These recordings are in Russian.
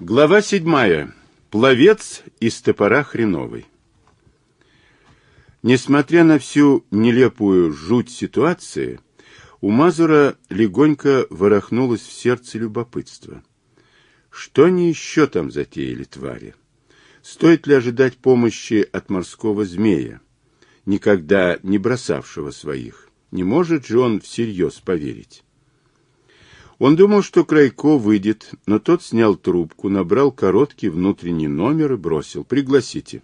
Глава седьмая. Пловец из топора хреновый. Несмотря на всю нелепую жуть ситуации, у Мазура легонько ворохнулось в сердце любопытство. Что они еще там затеяли твари? Стоит ли ожидать помощи от морского змея, никогда не бросавшего своих? Не может же он всерьез поверить? Он думал, что Крайко выйдет, но тот снял трубку, набрал короткий внутренний номер и бросил. «Пригласите».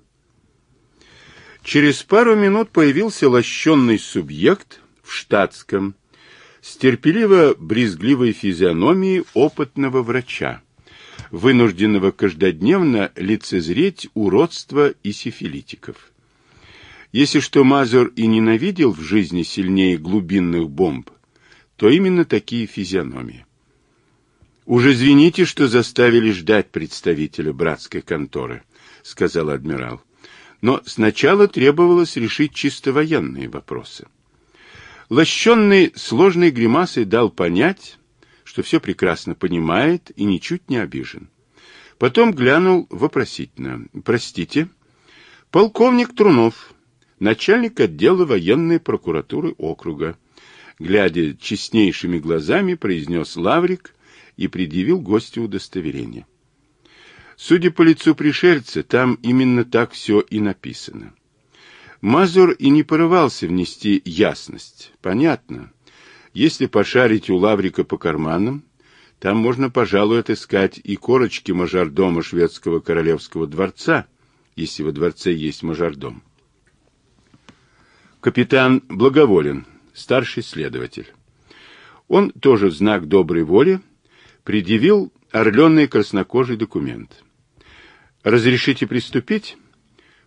Через пару минут появился лощенный субъект в штатском, с терпеливо-брезгливой физиономией опытного врача, вынужденного каждодневно лицезреть уродство и сифилитиков. Если что Мазур и ненавидел в жизни сильнее глубинных бомб, то именно такие физиономии. «Уж извините, что заставили ждать представителя братской конторы», — сказал адмирал. «Но сначала требовалось решить чисто военные вопросы». Лощенный сложной гримасой дал понять, что все прекрасно понимает и ничуть не обижен. Потом глянул вопросительно. «Простите?» «Полковник Трунов, начальник отдела военной прокуратуры округа», глядя честнейшими глазами, произнес Лаврик и предъявил гостю удостоверение. Судя по лицу пришельца, там именно так все и написано. Мазур и не порывался внести ясность. Понятно. Если пошарить у Лаврика по карманам, там можно, пожалуй, отыскать и корочки мажордома шведского королевского дворца, если во дворце есть мажордом. Капитан Благоволен, старший следователь. Он тоже в знак доброй воли предъявил орленный краснокожий документ. «Разрешите приступить?»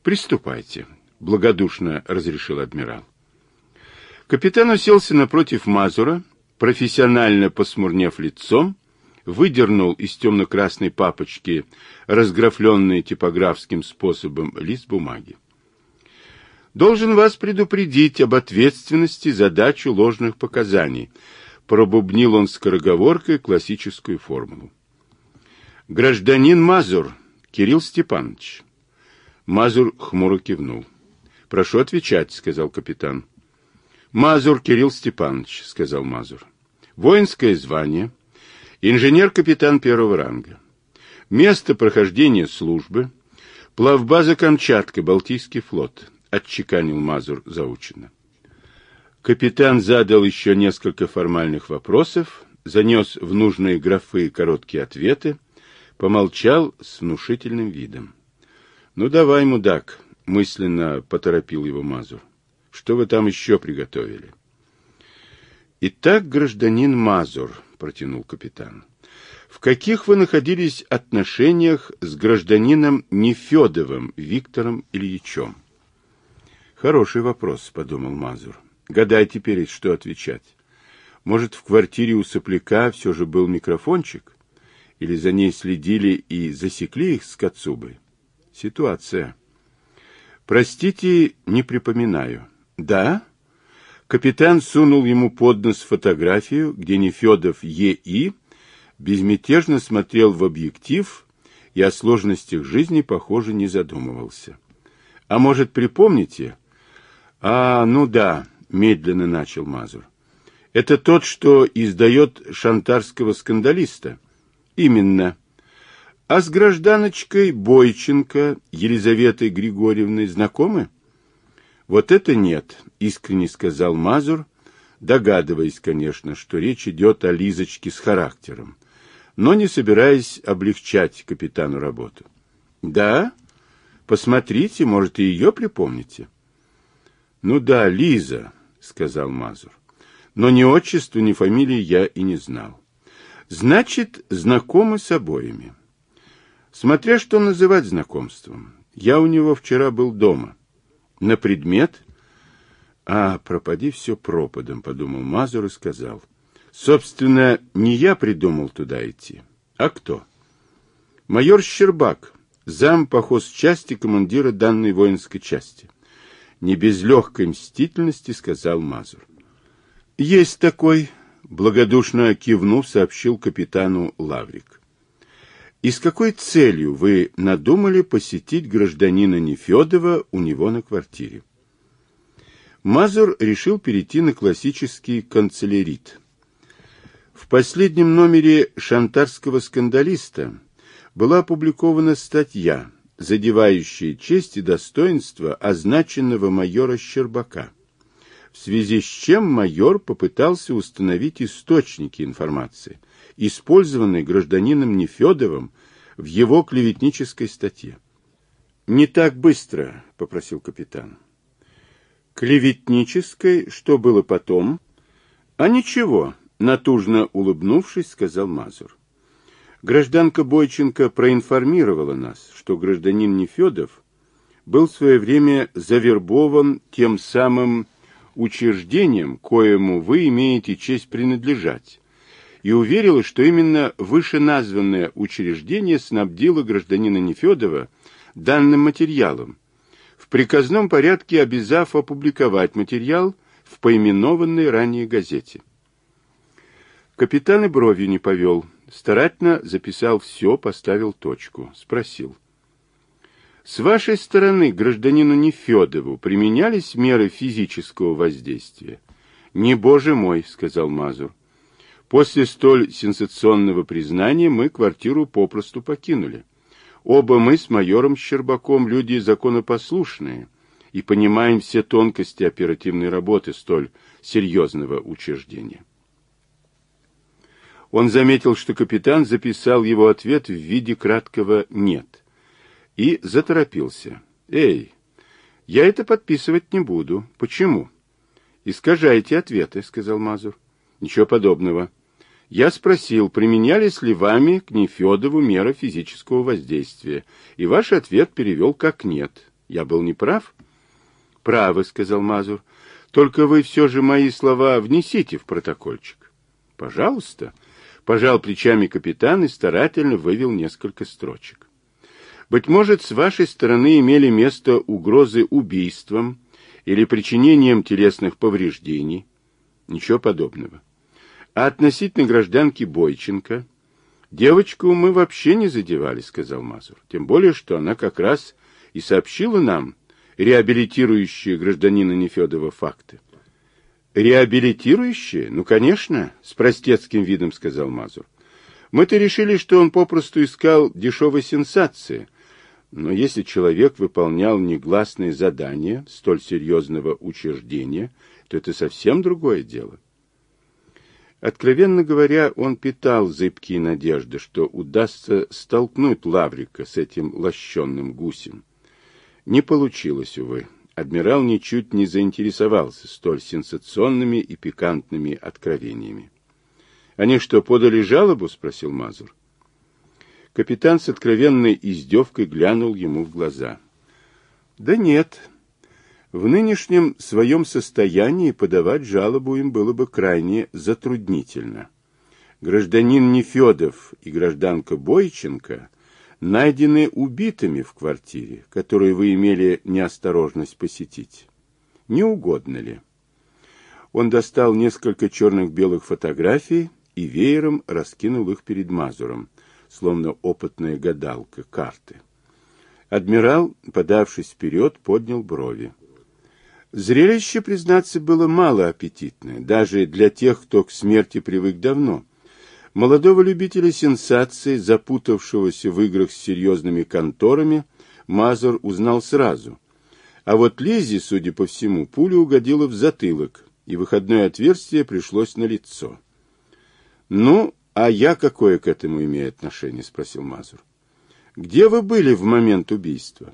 «Приступайте», — благодушно разрешил адмирал. Капитан уселся напротив Мазура, профессионально посмурнев лицом, выдернул из темно-красной папочки разграфленный типографским способом лист бумаги. «Должен вас предупредить об ответственности за дачу ложных показаний», пробубнил он скороговоркой классическую формулу. «Гражданин Мазур, Кирилл Степанович». Мазур хмуро кивнул. «Прошу отвечать», — сказал капитан. «Мазур Кирилл Степанович», — сказал Мазур. «Воинское звание. Инженер-капитан первого ранга. Место прохождения службы. Плавбаза Камчатка, Балтийский флот», — отчеканил Мазур заученно. Капитан задал еще несколько формальных вопросов, занес в нужные графы короткие ответы, помолчал с внушительным видом. «Ну давай, мудак», — мысленно поторопил его Мазур. «Что вы там еще приготовили?» «Итак, гражданин Мазур», — протянул капитан, — «в каких вы находились отношениях с гражданином Нефедовым Виктором Ильичем?» «Хороший вопрос», — подумал Мазур. Гадай теперь, что отвечать. Может, в квартире у сопляка все же был микрофончик? Или за ней следили и засекли их с Кацубой? Ситуация. Простите, не припоминаю. Да? Капитан сунул ему под нос фотографию, где Нефедов Е.И. безмятежно смотрел в объектив и о сложностях жизни, похоже, не задумывался. А может, припомните? А, ну да, медленно начал Мазур. Это тот, что издает шантарского скандалиста? Именно. А с гражданочкой Бойченко Елизаветой Григорьевной знакомы? Вот это нет, искренне сказал Мазур, догадываясь, конечно, что речь идет о Лизочке с характером, но не собираясь облегчать капитану работу. Да? Посмотрите, может, и ее припомните. Ну да, Лиза, — сказал Мазур. Но ни отчества, ни фамилии я и не знал. Значит, знакомы с обоими. Смотря что называть знакомством. Я у него вчера был дома. На предмет... А, пропади все пропадом, подумал Мазур и сказал. Собственно, не я придумал туда идти. А кто? Майор Щербак, зам по хозчасти командира данной воинской части не без легкой мстительности сказал Мазур. Есть такой, благодушно кивнув, сообщил капитану Лаврик. И с какой целью вы надумали посетить гражданина Нефедова у него на квартире? Мазур решил перейти на классический канцелярит. В последнем номере «Шантарского скандалиста» была опубликована статья, задевающая честь и достоинство означенного майора Щербака, в связи с чем майор попытался установить источники информации, использованной гражданином Нефедовым в его клеветнической статье. «Не так быстро», — попросил капитан. «Клеветнической? Что было потом?» «А ничего», — натужно улыбнувшись, сказал Мазур. Гражданка Бойченко проинформировала нас, что гражданин Нефедов был в свое время завербован тем самым учреждением, коему вы имеете честь принадлежать, и уверила, что именно вышеназванное учреждение снабдило гражданина Нефедова данным материалом, в приказном порядке обязав опубликовать материал в поименованной ранее газете. Капитан и бровью не повел, Старательно записал все, поставил точку. Спросил. С вашей стороны гражданину Нефедову применялись меры физического воздействия? Не, боже мой, сказал Мазур. После столь сенсационного признания мы квартиру попросту покинули. Оба мы с майором Щербаком люди законопослушные и понимаем все тонкости оперативной работы столь серьезного учреждения. Он заметил, что капитан записал его ответ в виде краткого «нет» и заторопился. «Эй, я это подписывать не буду. Почему?» «Искажайте ответы», — сказал Мазур. «Ничего подобного. Я спросил, применялись ли вами к Нефедову меры физического воздействия, и ваш ответ перевел как «нет». Я был неправ?» «Правы», — сказал Мазур. «Только вы все же мои слова внесите в протокольчик». «Пожалуйста», Пожал плечами капитан и старательно вывел несколько строчек. Быть может, с вашей стороны имели место угрозы убийством или причинением телесных повреждений. Ничего подобного. А относительно гражданки Бойченко, девочку мы вообще не задевали, сказал Мазур. Тем более, что она как раз и сообщила нам реабилитирующие гражданина Нефедова факты. Реабилитирующие? Ну, конечно, с простецким видом сказал Мазур. Мы-то решили, что он попросту искал дешевой сенсации. Но если человек выполнял негласные задания столь серьезного учреждения, то это совсем другое дело. Откровенно говоря, он питал зыбкие надежды, что удастся столкнуть Лаврика с этим лощенным гусем. Не получилось, увы адмирал ничуть не заинтересовался столь сенсационными и пикантными откровениями. «Они что, подали жалобу?» — спросил Мазур. Капитан с откровенной издевкой глянул ему в глаза. «Да нет. В нынешнем своем состоянии подавать жалобу им было бы крайне затруднительно. Гражданин Нефедов и гражданка Бойченко — найдены убитыми в квартире, которую вы имели неосторожность посетить. Не угодно ли? Он достал несколько черных-белых фотографий и веером раскинул их перед Мазуром, словно опытная гадалка, карты. Адмирал, подавшись вперед, поднял брови. Зрелище, признаться, было мало аппетитное, даже для тех, кто к смерти привык давно. Молодого любителя сенсаций, запутавшегося в играх с серьезными конторами, Мазур узнал сразу. А вот Лизе, судя по всему, пуля угодила в затылок, и выходное отверстие пришлось на лицо. «Ну, а я какое к этому имею отношение?» — спросил Мазур. «Где вы были в момент убийства?»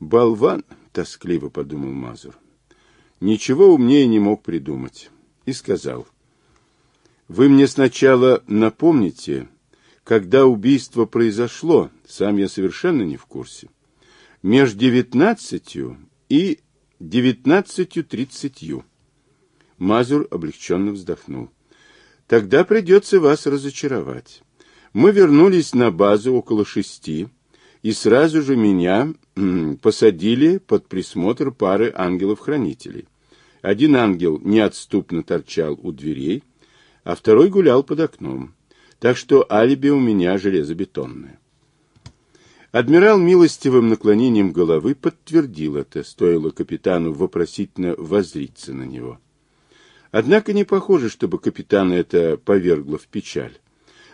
«Болван!» — тоскливо подумал Мазур. Ничего умнее не мог придумать. И сказал. Вы мне сначала напомните, когда убийство произошло, сам я совершенно не в курсе. Между девятнадцатью и девятнадцатью тридцатью. Мазур облегченно вздохнул. Тогда придется вас разочаровать. Мы вернулись на базу около шести, и сразу же меня посадили под присмотр пары ангелов-хранителей. Один ангел неотступно торчал у дверей, а второй гулял под окном. Так что алиби у меня железобетонное. Адмирал милостивым наклонением головы подтвердил это, стоило капитану вопросительно возриться на него. Однако не похоже, чтобы капитана это повергло в печаль.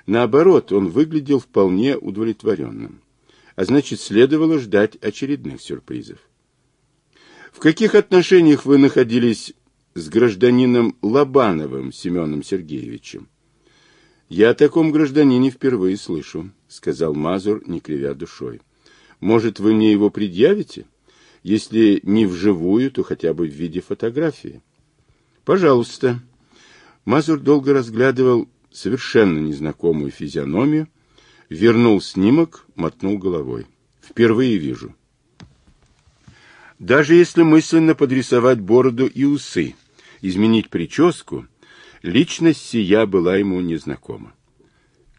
Наоборот, он выглядел вполне удовлетворенным. А значит, следовало ждать очередных сюрпризов. В каких отношениях вы находились с гражданином Лобановым Семеном Сергеевичем? Я о таком гражданине впервые слышу, сказал Мазур, не кривя душой. Может, вы мне его предъявите? Если не вживую, то хотя бы в виде фотографии. Пожалуйста. Мазур долго разглядывал совершенно незнакомую физиономию, вернул снимок, мотнул головой. Впервые вижу. Даже если мысленно подрисовать бороду и усы, изменить прическу, личность сия была ему незнакома.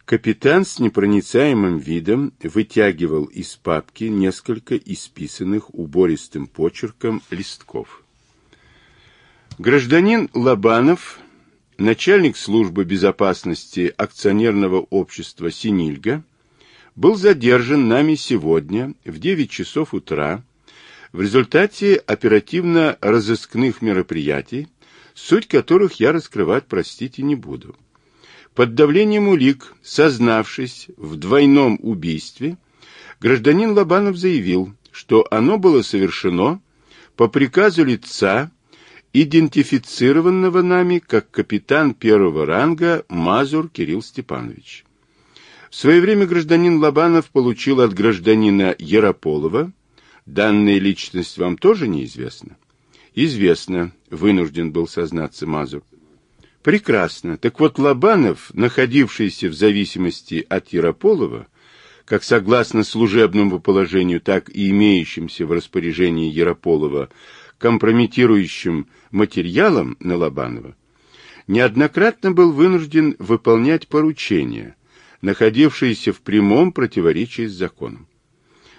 Капитан с непроницаемым видом вытягивал из папки несколько исписанных убористым почерком листков. Гражданин Лобанов начальник службы безопасности акционерного общества «Синильга», был задержан нами сегодня в 9 часов утра в результате оперативно-розыскных мероприятий, суть которых я раскрывать, простите, не буду. Под давлением улик, сознавшись в двойном убийстве, гражданин Лобанов заявил, что оно было совершено по приказу лица, идентифицированного нами как капитан первого ранга Мазур Кирилл Степанович. В свое время гражданин Лобанов получил от гражданина Ярополова, данная личность вам тоже неизвестна? Известно, вынужден был сознаться Мазур. Прекрасно. Так вот, Лобанов, находившийся в зависимости от Ярополова, как согласно служебному положению, так и имеющимся в распоряжении Ярополова компрометирующим материалом на Лобанова, неоднократно был вынужден выполнять поручения, находившиеся в прямом противоречии с законом.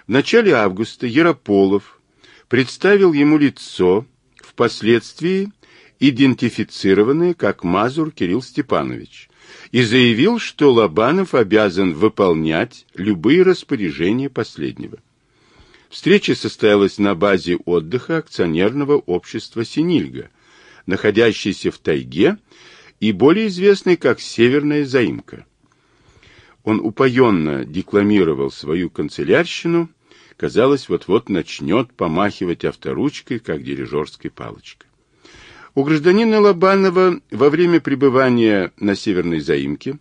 В начале августа Ярополов представил ему лицо, впоследствии идентифицированное как Мазур Кирилл Степанович, и заявил, что Лобанов обязан выполнять любые распоряжения последнего. Встреча состоялась на базе отдыха акционерного общества «Синильга», находящейся в тайге и более известной как «Северная заимка». Он упоенно декламировал свою канцелярщину, казалось, вот-вот начнет помахивать авторучкой, как дирижерской палочкой. У гражданина Лобанова во время пребывания на Северной заимке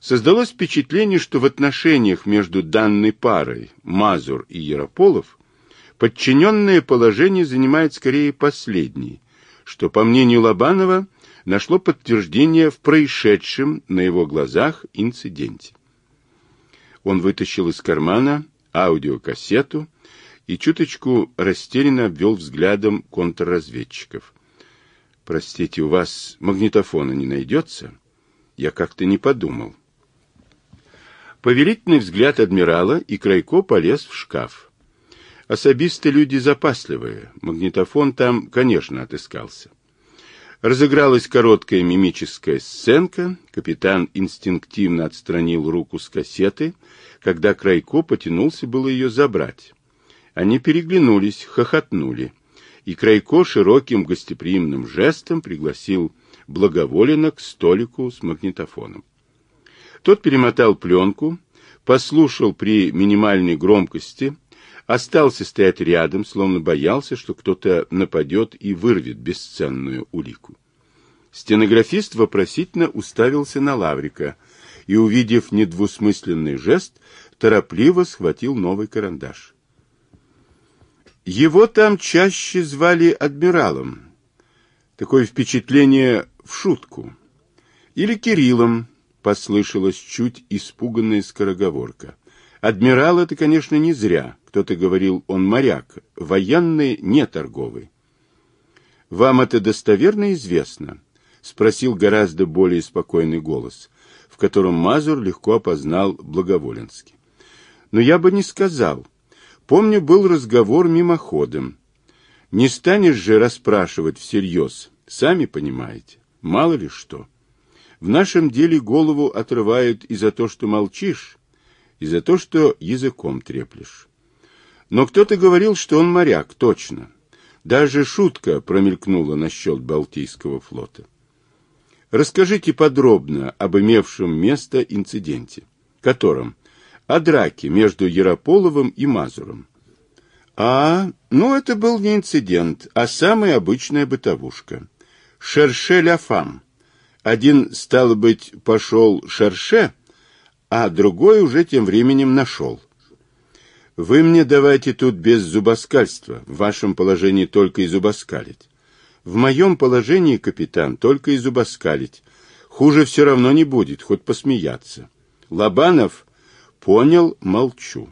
Создалось впечатление, что в отношениях между данной парой Мазур и Ярополов подчиненное положение занимает скорее последний, что, по мнению Лобанова, нашло подтверждение в происшедшем на его глазах инциденте. Он вытащил из кармана аудиокассету и чуточку растерянно обвел взглядом контрразведчиков. «Простите, у вас магнитофона не найдется?» Я как-то не подумал. Повелительный взгляд адмирала, и Крайко полез в шкаф. Особисты люди запасливые, магнитофон там, конечно, отыскался. Разыгралась короткая мимическая сценка, капитан инстинктивно отстранил руку с кассеты, когда Крайко потянулся было ее забрать. Они переглянулись, хохотнули, и Крайко широким гостеприимным жестом пригласил Благоволина к столику с магнитофоном. Тот перемотал пленку, послушал при минимальной громкости, остался стоять рядом, словно боялся, что кто-то нападет и вырвет бесценную улику. Стенографист вопросительно уставился на Лаврика и, увидев недвусмысленный жест, торопливо схватил новый карандаш. Его там чаще звали адмиралом. Такое впечатление в шутку. Или Кириллом, послышалась чуть испуганная скороговорка. Адмирал это, конечно, не зря. Кто-то говорил, он моряк, военный, не торговый. Вам это достоверно известно? Спросил гораздо более спокойный голос, в котором Мазур легко опознал Благоволенский. Но я бы не сказал. Помню, был разговор мимоходом. Не станешь же расспрашивать всерьез, сами понимаете, мало ли что. В нашем деле голову отрывают и за то, что молчишь, и за то, что языком треплешь. Но кто-то говорил, что он моряк, точно. Даже шутка промелькнула насчет Балтийского флота. Расскажите подробно об имевшем место инциденте, котором о драке между Ярополовым и Мазуром. А, ну это был не инцидент, а самая обычная бытовушка. Шерше ля фам. Один, стало быть, пошел шерше, а другой уже тем временем нашел. Вы мне давайте тут без зубоскальства, в вашем положении только и зубоскалить. В моем положении, капитан, только и зубоскалить. Хуже все равно не будет, хоть посмеяться. Лобанов понял, молчу.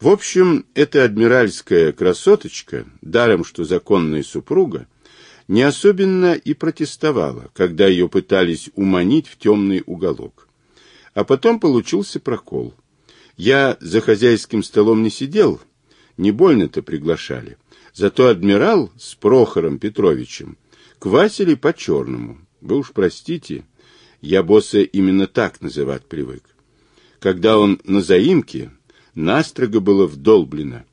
В общем, эта адмиральская красоточка, даром что законная супруга, не особенно и протестовала, когда ее пытались уманить в темный уголок. А потом получился прокол. Я за хозяйским столом не сидел, не больно-то приглашали. Зато адмирал с Прохором Петровичем квасили по-черному. Вы уж простите, я босса именно так называть привык. Когда он на заимке, настрого было вдолблено.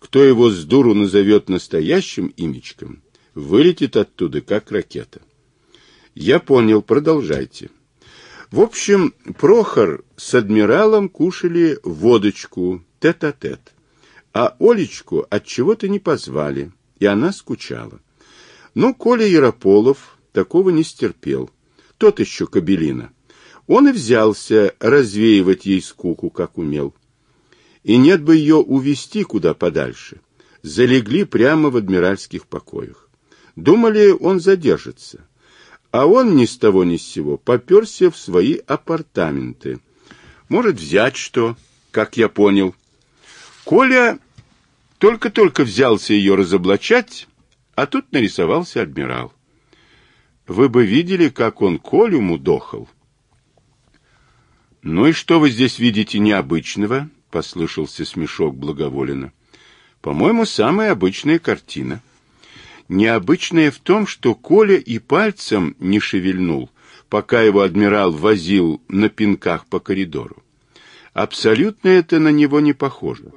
Кто его с дуру назовет настоящим имечком, вылетит оттуда, как ракета. Я понял, продолжайте. В общем, Прохор с адмиралом кушали водочку тет-а-тет, -тет, а Олечку от чего-то не позвали, и она скучала. Но Коля Ярополов такого не стерпел. Тот еще кабелина. Он и взялся развеивать ей скуку, как умел. И нет бы ее увести куда подальше. Залегли прямо в адмиральских покоях. Думали, он задержится. А он ни с того ни с сего поперся в свои апартаменты. Может, взять что, как я понял. Коля только-только взялся ее разоблачать, а тут нарисовался адмирал. Вы бы видели, как он Колю мудохал. «Ну и что вы здесь видите необычного?» — послышался смешок Благоволина. «По-моему, самая обычная картина». Необычное в том, что Коля и пальцем не шевельнул, пока его адмирал возил на пинках по коридору. Абсолютно это на него не похоже.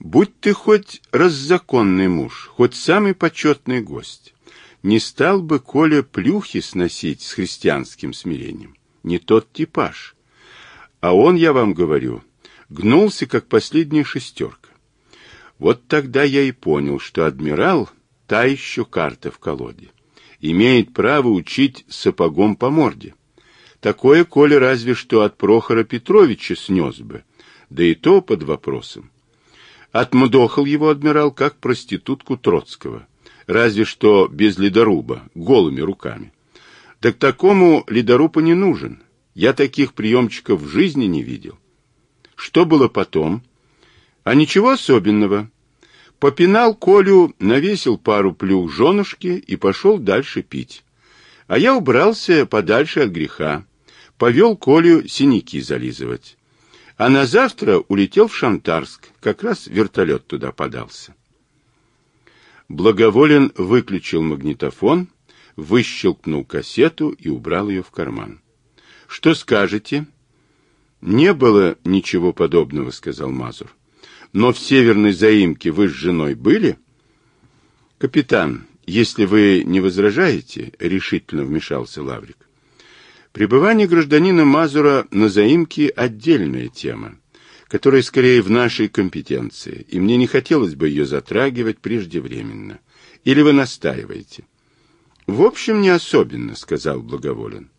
Будь ты хоть раззаконный муж, хоть самый почетный гость, не стал бы Коля плюхи сносить с христианским смирением. Не тот типаж. А он, я вам говорю, гнулся, как последняя шестерка. Вот тогда я и понял, что адмирал та еще карта в колоде. Имеет право учить сапогом по морде. Такое Коля разве что от Прохора Петровича снес бы, да и то под вопросом. Отмудохал его адмирал как проститутку Троцкого, разве что без ледоруба, голыми руками. Так такому ледорубу не нужен. Я таких приемчиков в жизни не видел. Что было потом? А ничего особенного. Попинал Колю, навесил пару плюх женушки и пошел дальше пить. А я убрался подальше от греха. Повел Колю синяки зализывать. А на завтра улетел в Шантарск, как раз вертолет туда подался. Благоволен выключил магнитофон, выщелкнул кассету и убрал ее в карман. «Что скажете?» «Не было ничего подобного», — сказал Мазур. Но в северной заимке вы с женой были? Капитан, если вы не возражаете, решительно вмешался Лаврик. Пребывание гражданина Мазура на заимке отдельная тема, которая скорее в нашей компетенции, и мне не хотелось бы ее затрагивать преждевременно. Или вы настаиваете? В общем, не особенно, сказал Благоволен.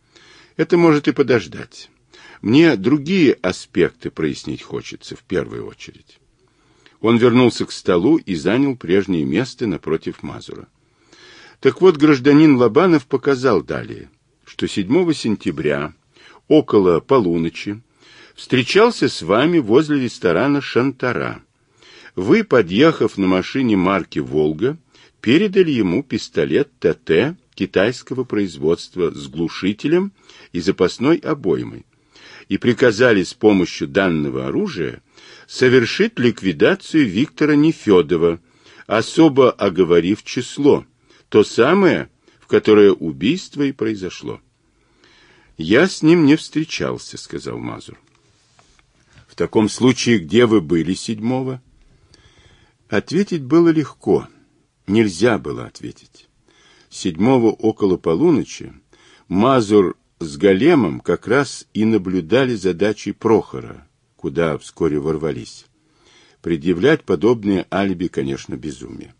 Это может и подождать. Мне другие аспекты прояснить хочется в первую очередь. Он вернулся к столу и занял прежнее место напротив Мазура. Так вот, гражданин Лобанов показал далее, что 7 сентября около полуночи встречался с вами возле ресторана «Шантара». Вы, подъехав на машине марки «Волга», передали ему пистолет ТТ китайского производства с глушителем и запасной обоймой и приказали с помощью данного оружия совершить ликвидацию Виктора Нефедова, особо оговорив число, то самое, в которое убийство и произошло. Я с ним не встречался, сказал Мазур. В таком случае, где вы были седьмого? Ответить было легко. Нельзя было ответить. Седьмого около полуночи Мазур с Големом как раз и наблюдали за дачей Прохора, куда вскоре ворвались. Предъявлять подобные алиби, конечно, безумие.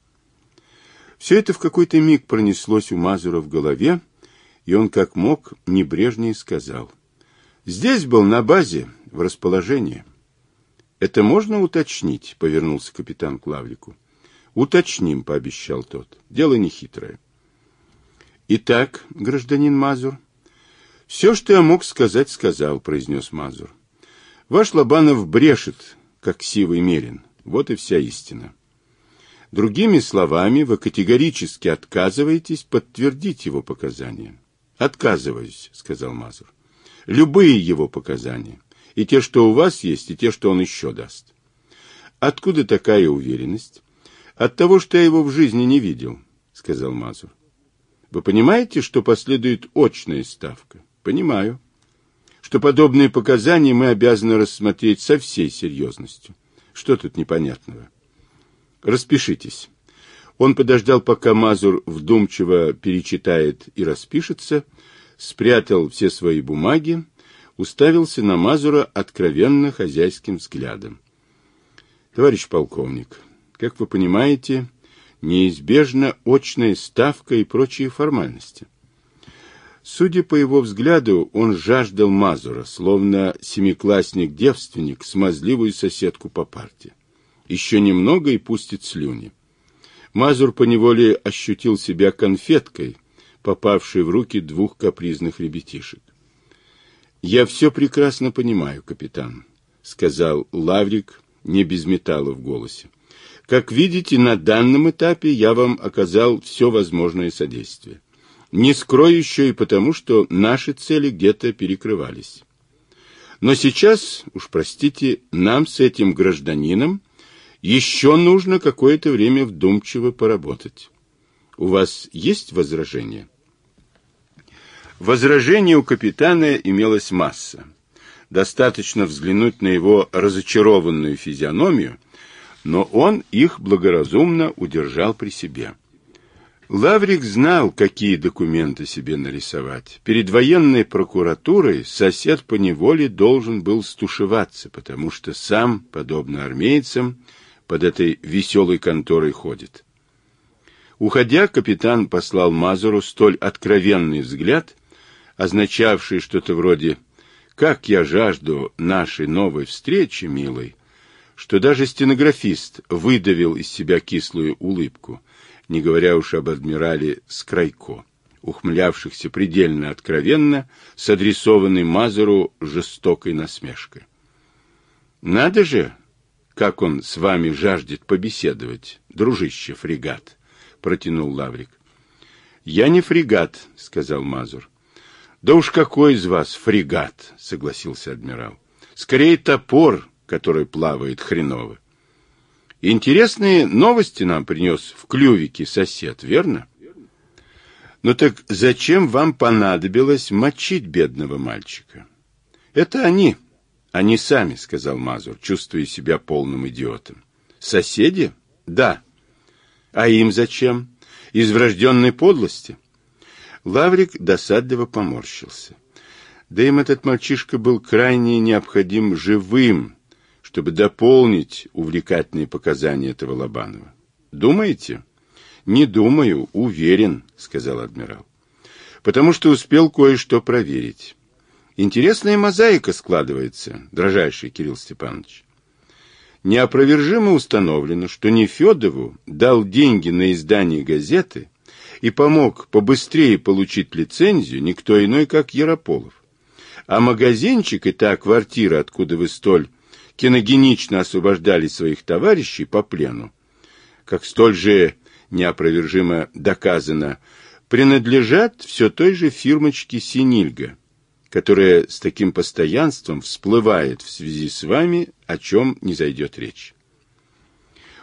Все это в какой-то миг пронеслось у Мазура в голове, и он как мог небрежнее сказал. «Здесь был на базе, в расположении». «Это можно уточнить?» — повернулся капитан к Лавлику. «Уточним», — пообещал тот. «Дело нехитрое». «Итак, гражданин Мазур, все, что я мог сказать, сказал», — произнес Мазур. «Ваш Лобанов брешет, как сивый мерин. Вот и вся истина». Другими словами, вы категорически отказываетесь подтвердить его показания. Отказываюсь, сказал Мазур. Любые его показания. И те, что у вас есть, и те, что он еще даст. Откуда такая уверенность? От того, что я его в жизни не видел, сказал Мазур. Вы понимаете, что последует очная ставка? Понимаю. Что подобные показания мы обязаны рассмотреть со всей серьезностью. Что тут непонятного? Распишитесь. Он подождал, пока Мазур вдумчиво перечитает и распишется, спрятал все свои бумаги, уставился на Мазура откровенно хозяйским взглядом. Товарищ полковник, как вы понимаете, неизбежна очная ставка и прочие формальности. Судя по его взгляду, он жаждал Мазура, словно семиклассник-девственник, смазливую соседку по парте. Еще немного и пустит слюни. Мазур поневоле ощутил себя конфеткой, попавшей в руки двух капризных ребятишек. «Я все прекрасно понимаю, капитан», — сказал Лаврик, не без металла в голосе. «Как видите, на данном этапе я вам оказал все возможное содействие. Не скрою еще и потому, что наши цели где-то перекрывались. Но сейчас, уж простите, нам с этим гражданином еще нужно какое-то время вдумчиво поработать. У вас есть возражения? Возражений у капитана имелась масса. Достаточно взглянуть на его разочарованную физиономию, но он их благоразумно удержал при себе. Лаврик знал, какие документы себе нарисовать. Перед военной прокуратурой сосед по неволе должен был стушеваться, потому что сам, подобно армейцам, под этой веселой конторой ходит. Уходя, капитан послал Мазуру столь откровенный взгляд, означавший что-то вроде «Как я жажду нашей новой встречи, милый», что даже стенографист выдавил из себя кислую улыбку, не говоря уж об адмирале Скрайко, ухмылявшихся предельно откровенно с адресованной Мазуру жестокой насмешкой. «Надо же!» как он с вами жаждет побеседовать, дружище фрегат, протянул Лаврик. Я не фрегат, сказал Мазур. Да уж какой из вас фрегат, согласился адмирал. Скорее топор, который плавает хреново. Интересные новости нам принес в клювике сосед, верно? Ну так зачем вам понадобилось мочить бедного мальчика? Это они, они сами, сказал Мазур, чувствуя себя полным идиотом. Соседи? Да. А им зачем? Из врожденной подлости? Лаврик досадливо поморщился. Да им этот мальчишка был крайне необходим живым, чтобы дополнить увлекательные показания этого Лобанова. Думаете? Не думаю, уверен, сказал адмирал. Потому что успел кое-что проверить. Интересная мозаика складывается, дрожайший Кирилл Степанович. Неопровержимо установлено, что Нефедову дал деньги на издание газеты и помог побыстрее получить лицензию никто иной, как Ярополов. А магазинчик и та квартира, откуда вы столь киногенично освобождали своих товарищей по плену, как столь же неопровержимо доказано, принадлежат все той же фирмочке «Синильга», которая с таким постоянством всплывает в связи с вами, о чем не зайдет речь.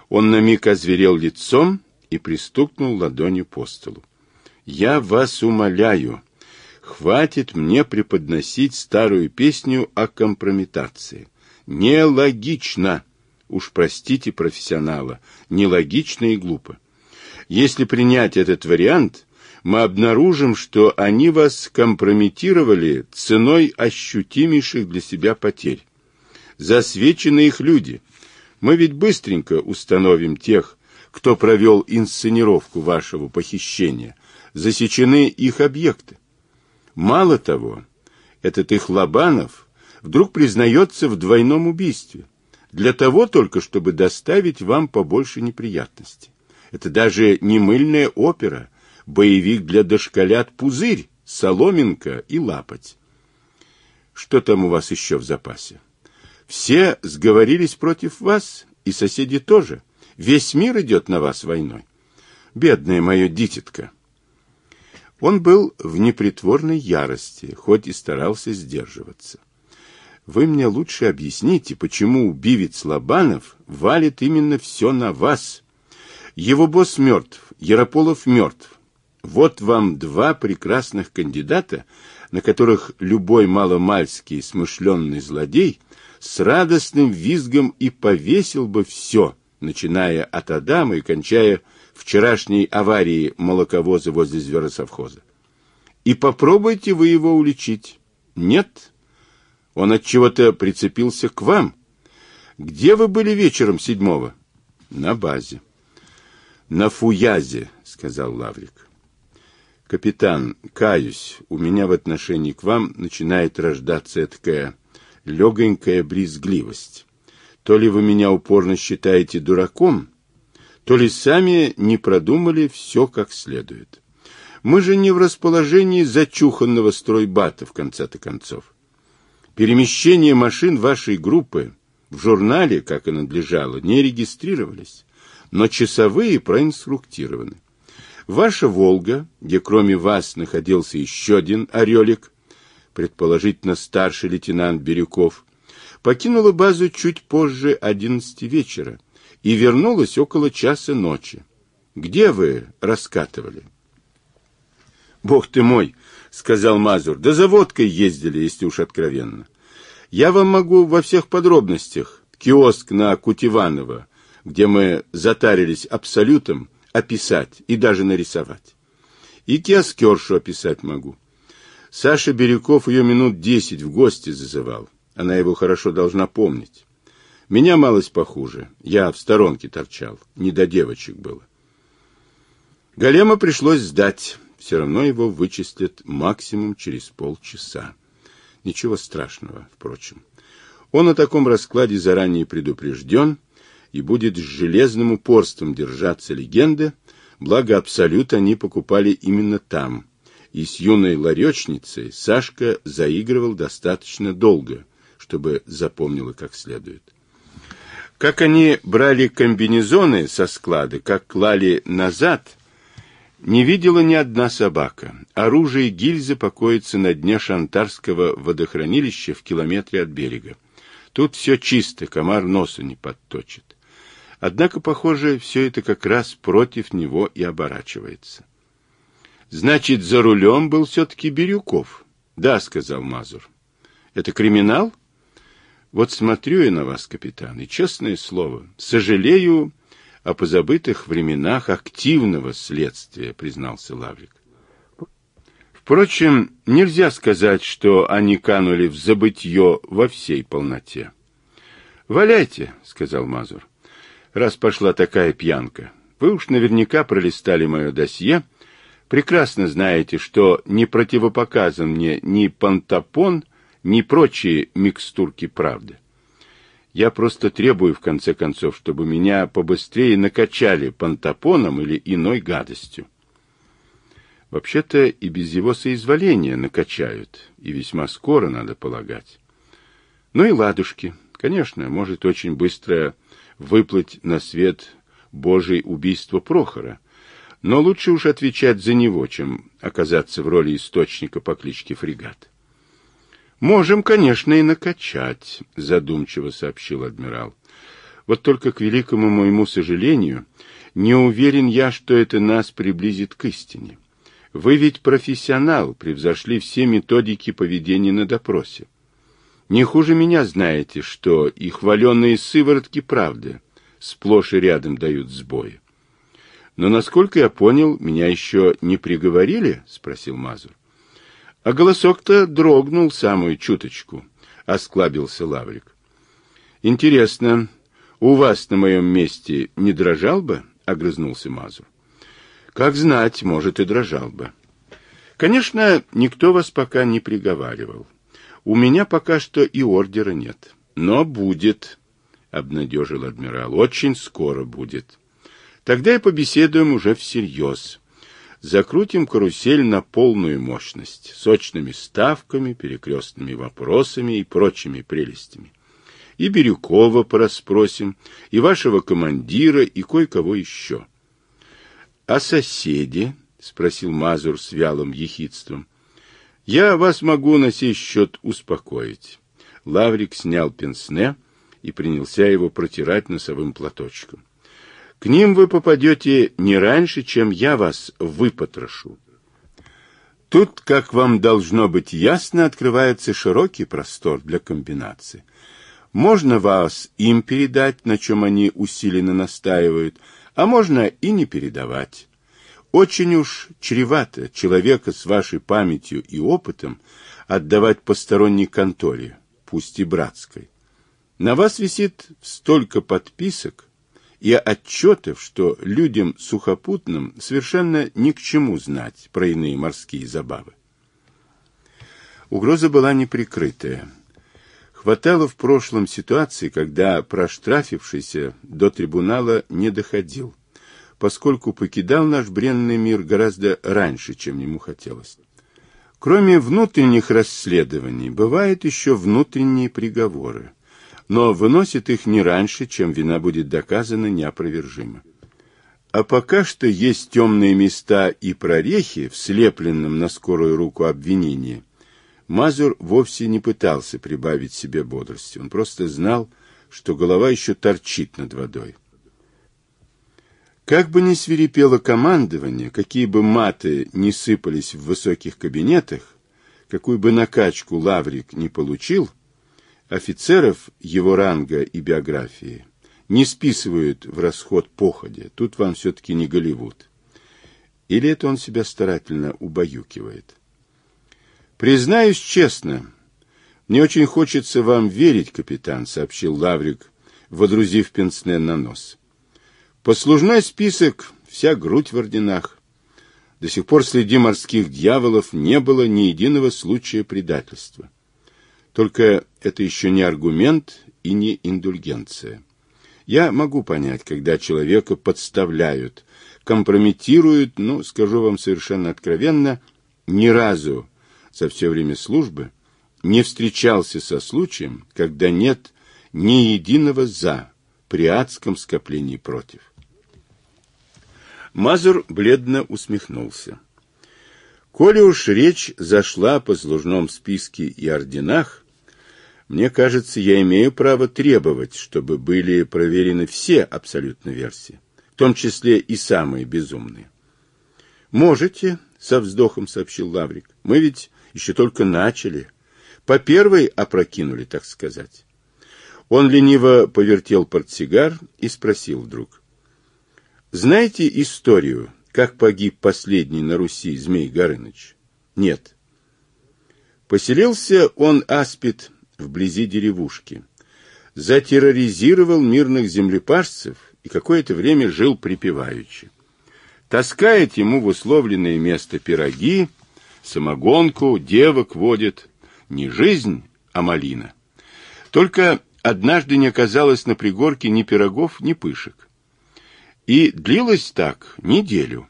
Он на миг озверел лицом и пристукнул ладонью по столу. «Я вас умоляю, Хватит мне преподносить старую песню о компрометации. Нелогично, уж простите профессионала, нелогично и глупо. Если принять этот вариант, мы обнаружим, что они вас компрометировали ценой ощутимейших для себя потерь. Засвечены их люди. Мы ведь быстренько установим тех, кто провел инсценировку вашего похищения. Засечены их объекты. Мало того, этот их Лобанов вдруг признается в двойном убийстве. Для того только, чтобы доставить вам побольше неприятностей. Это даже не мыльная опера, боевик для дошколят «Пузырь», «Соломинка» и «Лапоть». Что там у вас еще в запасе? Все сговорились против вас, и соседи тоже. Весь мир идет на вас войной. Бедное мое дитятко. Он был в непритворной ярости, хоть и старался сдерживаться. Вы мне лучше объясните, почему убивец Лобанов валит именно все на вас. Его босс мертв, Ярополов мертв. Вот вам два прекрасных кандидата, на которых любой маломальский смышленный злодей с радостным визгом и повесил бы все, начиная от Адама и кончая вчерашней аварии молоковоза возле зверосовхоза. И попробуйте вы его уличить. Нет, он от чего-то прицепился к вам. Где вы были вечером седьмого? На базе. На Фуязе, сказал Лаврик. Капитан, каюсь, у меня в отношении к вам начинает рождаться такая легонькая брезгливость. То ли вы меня упорно считаете дураком, то ли сами не продумали все как следует. Мы же не в расположении зачуханного стройбата, в конце-то концов. Перемещение машин вашей группы в журнале, как и надлежало, не регистрировались, но часовые проинструктированы. Ваша «Волга», где кроме вас находился еще один «Орелик», предположительно старший лейтенант Бирюков, покинула базу чуть позже одиннадцати вечера и вернулась около часа ночи. Где вы раскатывали? Бог ты мой, сказал Мазур. Да за водкой ездили, если уж откровенно. Я вам могу во всех подробностях киоск на Кутиваново, где мы затарились абсолютом, описать и даже нарисовать. И киоскершу описать могу. Саша Бирюков ее минут десять в гости зазывал. Она его хорошо должна помнить. Меня малость похуже. Я в сторонке торчал. Не до девочек было. Голема пришлось сдать. Все равно его вычислят максимум через полчаса. Ничего страшного, впрочем. Он о таком раскладе заранее предупрежден и будет с железным упорством держаться легенды, благо Абсолют они покупали именно там. И с юной ларечницей Сашка заигрывал достаточно долго, чтобы запомнила как следует. Как они брали комбинезоны со склада, как клали назад, не видела ни одна собака. Оружие гильзы покоится на дне Шантарского водохранилища в километре от берега. Тут все чисто, комар носа не подточит. Однако, похоже, все это как раз против него и оборачивается. Значит, за рулем был все-таки Бирюков. Да, сказал Мазур. Это криминал? Вот смотрю я на вас, капитан, и, честное слово, сожалею о позабытых временах активного следствия, признался Лаврик. Впрочем, нельзя сказать, что они канули в забытье во всей полноте. «Валяйте», — сказал Мазур, — «раз пошла такая пьянка. Вы уж наверняка пролистали мое досье, прекрасно знаете, что не противопоказан мне ни пантопон, ни прочие микстурки правды. Я просто требую, в конце концов, чтобы меня побыстрее накачали пантопоном или иной гадостью. Вообще-то и без его соизволения накачают, и весьма скоро, надо полагать. Ну и ладушки. Конечно, может очень быстро выплыть на свет Божий убийство Прохора, но лучше уж отвечать за него, чем оказаться в роли источника по кличке Фрегат. Можем, конечно, и накачать, задумчиво сообщил адмирал. Вот только к великому моему сожалению, не уверен я, что это нас приблизит к истине. Вы ведь профессионал, превзошли все методики поведения на допросе. Не хуже меня знаете, что и хваленные сыворотки правды сплошь и рядом дают сбои. Но, насколько я понял, меня еще не приговорили? — спросил Мазур. — А голосок-то дрогнул самую чуточку, — осклабился Лаврик. — Интересно, у вас на моем месте не дрожал бы? — огрызнулся Мазур. — Как знать, может, и дрожал бы. Конечно, никто вас пока не приговаривал. У меня пока что и ордера нет. Но будет, — обнадежил адмирал, — очень скоро будет. Тогда и побеседуем уже всерьез. Закрутим карусель на полную мощность, сочными ставками, перекрестными вопросами и прочими прелестями. И Бирюкова порасспросим, и вашего командира, и кое-кого еще. — А соседи? — спросил Мазур с вялым ехидством. — Я вас могу на сей счет успокоить. Лаврик снял пенсне и принялся его протирать носовым платочком. К ним вы попадете не раньше, чем я вас выпотрошу. Тут, как вам должно быть ясно, открывается широкий простор для комбинации. Можно вас им передать, на чем они усиленно настаивают, а можно и не передавать. Очень уж чревато человека с вашей памятью и опытом отдавать посторонней конторе, пусть и братской. На вас висит столько подписок, и отчетов, что людям сухопутным совершенно ни к чему знать про иные морские забавы. Угроза была неприкрытая. Хватало в прошлом ситуации, когда проштрафившийся до трибунала не доходил, поскольку покидал наш бренный мир гораздо раньше, чем ему хотелось. Кроме внутренних расследований, бывают еще внутренние приговоры но выносит их не раньше, чем вина будет доказана неопровержимо. А пока что есть темные места и прорехи в слепленном на скорую руку обвинении. Мазур вовсе не пытался прибавить себе бодрости. Он просто знал, что голова еще торчит над водой. Как бы ни свирепело командование, какие бы маты не сыпались в высоких кабинетах, какую бы накачку Лаврик не получил – Офицеров его ранга и биографии не списывают в расход походя. Тут вам все-таки не Голливуд. Или это он себя старательно убаюкивает? Признаюсь честно, мне очень хочется вам верить, капитан, сообщил Лаврик, водрузив пенсне на нос. Послужной список, вся грудь в орденах. До сих пор среди морских дьяволов не было ни единого случая предательства. Только это еще не аргумент и не индульгенция. Я могу понять, когда человека подставляют, компрометируют, ну, скажу вам совершенно откровенно, ни разу за все время службы не встречался со случаем, когда нет ни единого «за» при адском скоплении против. Мазур бледно усмехнулся. Коли уж речь зашла по служном списке и орденах, мне кажется, я имею право требовать, чтобы были проверены все абсолютно версии, в том числе и самые безумные. Можете, со вздохом сообщил Лаврик. Мы ведь еще только начали. По первой опрокинули, так сказать. Он лениво повертел портсигар и спросил вдруг. Знаете историю, как погиб последний на Руси Змей Горыныч? Нет. Поселился он, аспид, вблизи деревушки. Затерроризировал мирных землепашцев и какое-то время жил припеваючи. Таскает ему в условленное место пироги, самогонку, девок водит. Не жизнь, а малина. Только однажды не оказалось на пригорке ни пирогов, ни пышек. И длилось так неделю.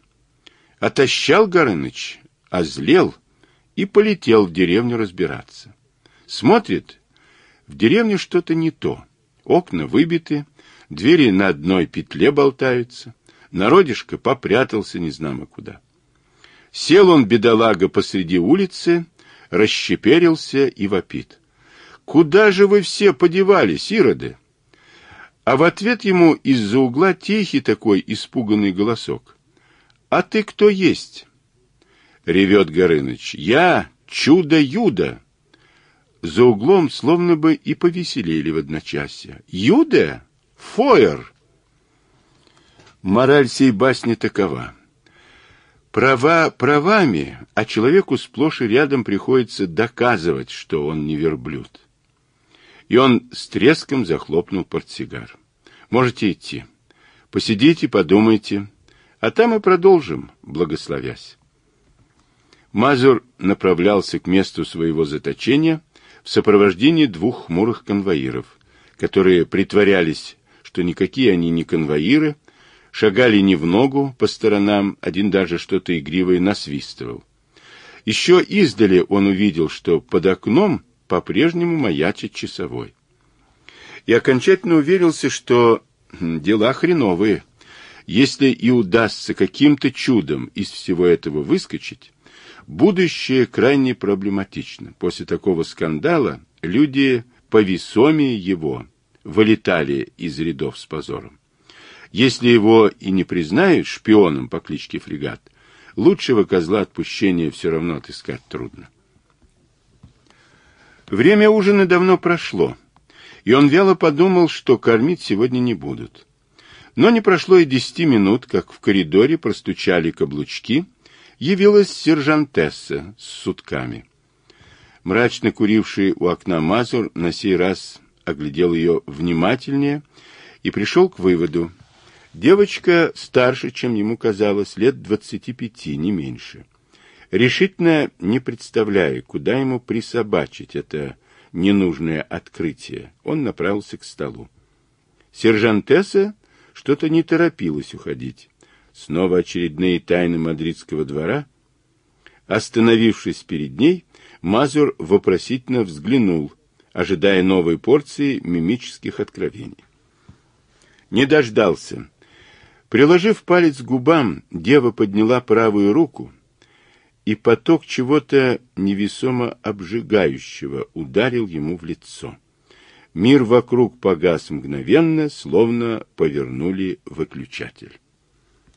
Отощал Горыныч, озлел и полетел в деревню разбираться. Смотрит, в деревне что-то не то. Окна выбиты, двери на одной петле болтаются. Народишко попрятался незнамо куда. Сел он, бедолага, посреди улицы, расщеперился и вопит. «Куда же вы все подевались, ироды?» А в ответ ему из-за угла тихий такой испуганный голосок. «А ты кто есть?» ревет Горыныч. Я чудо-юдо. За углом словно бы и повеселели в одночасье. Юда? Фойер! Мораль сей басни такова. Права правами, а человеку сплошь и рядом приходится доказывать, что он не верблюд. И он с треском захлопнул портсигар. Можете идти. Посидите, подумайте, а там и продолжим, благословясь. Мазур направлялся к месту своего заточения в сопровождении двух хмурых конвоиров, которые притворялись, что никакие они не конвоиры, шагали не в ногу по сторонам, один даже что-то игривое насвистывал. Еще издали он увидел, что под окном по-прежнему маячит часовой. И окончательно уверился, что дела хреновые. Если и удастся каким-то чудом из всего этого выскочить, будущее крайне проблематично. После такого скандала люди повесомее его вылетали из рядов с позором. Если его и не признают шпионом по кличке Фрегат, лучшего козла отпущения все равно отыскать трудно. Время ужина давно прошло, и он вяло подумал, что кормить сегодня не будут. Но не прошло и десяти минут, как в коридоре простучали каблучки, явилась сержантесса с сутками. Мрачно куривший у окна Мазур на сей раз оглядел ее внимательнее и пришел к выводу, Девочка старше, чем ему казалось, лет двадцати пяти, не меньше. Решительно не представляя, куда ему присобачить это ненужное открытие, он направился к столу. Сержантесса что-то не торопилась уходить. Снова очередные тайны мадридского двора. Остановившись перед ней, Мазур вопросительно взглянул, ожидая новой порции мимических откровений. Не дождался Приложив палец к губам, дева подняла правую руку, и поток чего-то невесомо обжигающего ударил ему в лицо. Мир вокруг погас мгновенно, словно повернули выключатель.